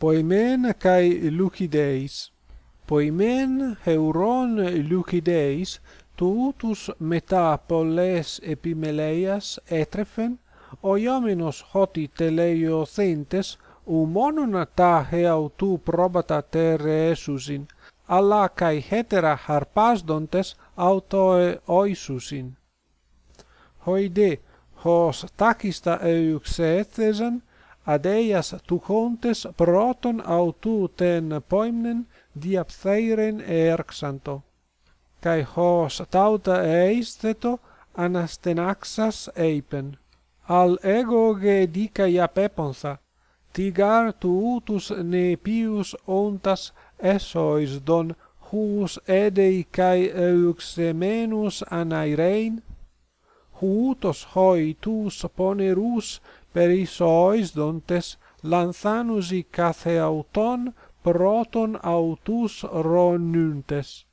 poimen kai lucideis. Poimen heuron lucideis tutus metapolles epimeleias etrefen oiomenos hoti teleiothentes umonon ta heautou probata terre esusin kai hetera χέτερα χαρπάσδοντες autoe oisusin. Hoide hos takista αιουξέθεζαν adeias tu contes proton autu ten poimnen diaptheiren erxanto kai hos tauta eisteto anastenaxas eipen. Al ego ge dica iapeponsa tigar tu utus ne pius ontas esois don hus edei kai euxemenus anairein Hutos hoi tus ponerus περί δόντες λανθάνουσι κάθε αυτον πρώτον αυτούς ρώνουντες.